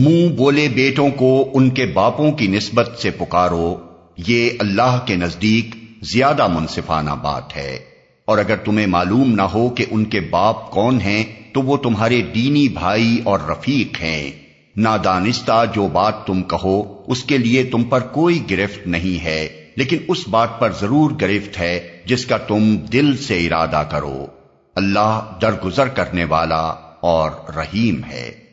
منہ بولے بیٹوں کو ان کے باپوں کی نسبت سے پکارو، یہ اللہ کے نزدیک زیادہ منصفانہ بات ہے۔ اور اگر تمہیں معلوم نہ ہو کہ ان کے باپ کون ہیں، تو وہ تمہارے دینی بھائی اور رفیق ہیں۔ نادانستہ جو بات تم کہو، اس کے لیے تم پر کوئی گرفت نہیں ہے، لیکن اس بات پر ضرور گرفت ہے جس کا تم دل سے ارادہ کرو۔ اللہ درگزر کرنے والا اور رحیم ہے۔